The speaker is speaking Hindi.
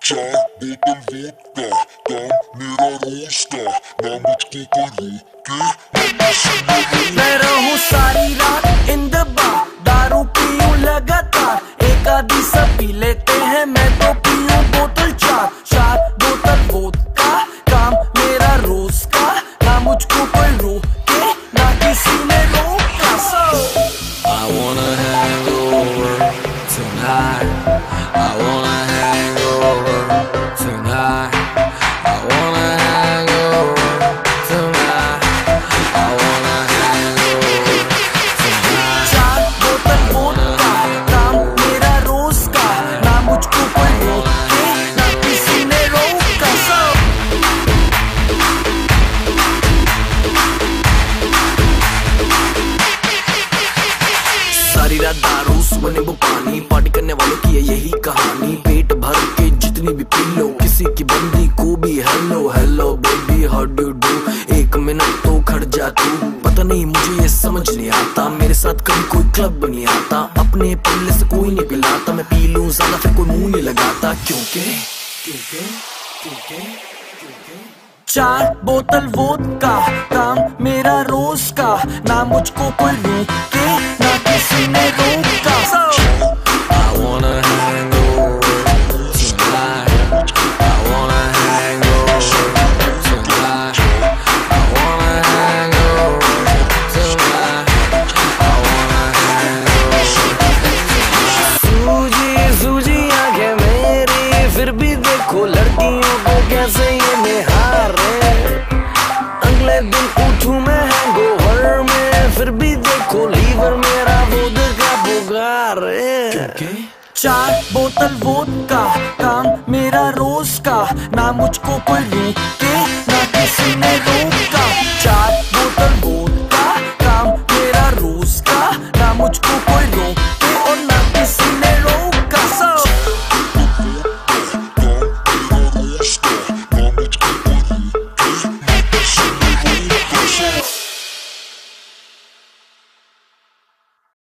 Чай, бутон водка, там не русская, нам быть кукурики. सुबह नींबू पानी पार्टी करने वालों की है यही कहानी। पेट भर के जितनी भी पी लो, किसी की बंदी को भी hello hello baby how do do एक मिनट तो खड़ जा तू। पता नहीं मुझे ये समझ नहीं आता। मेरे साथ कभी कोई क्लब नहीं आता। अपने पल्ले से कोई नहीं पिलाता। मैं पी लूँ ज़्यादा, फिर कोई मुँह नहीं लगाता। क्योंकि क्योंकि क्योंकि। चार बोतल वोदका, काम मेरा रोज का। ना मुझको कोई रोके, ना किसी ने रोका बुगार चार बोतल वोट का काम मेरा रोज का। ना मुझको कोई रोके ना किसी ने रोका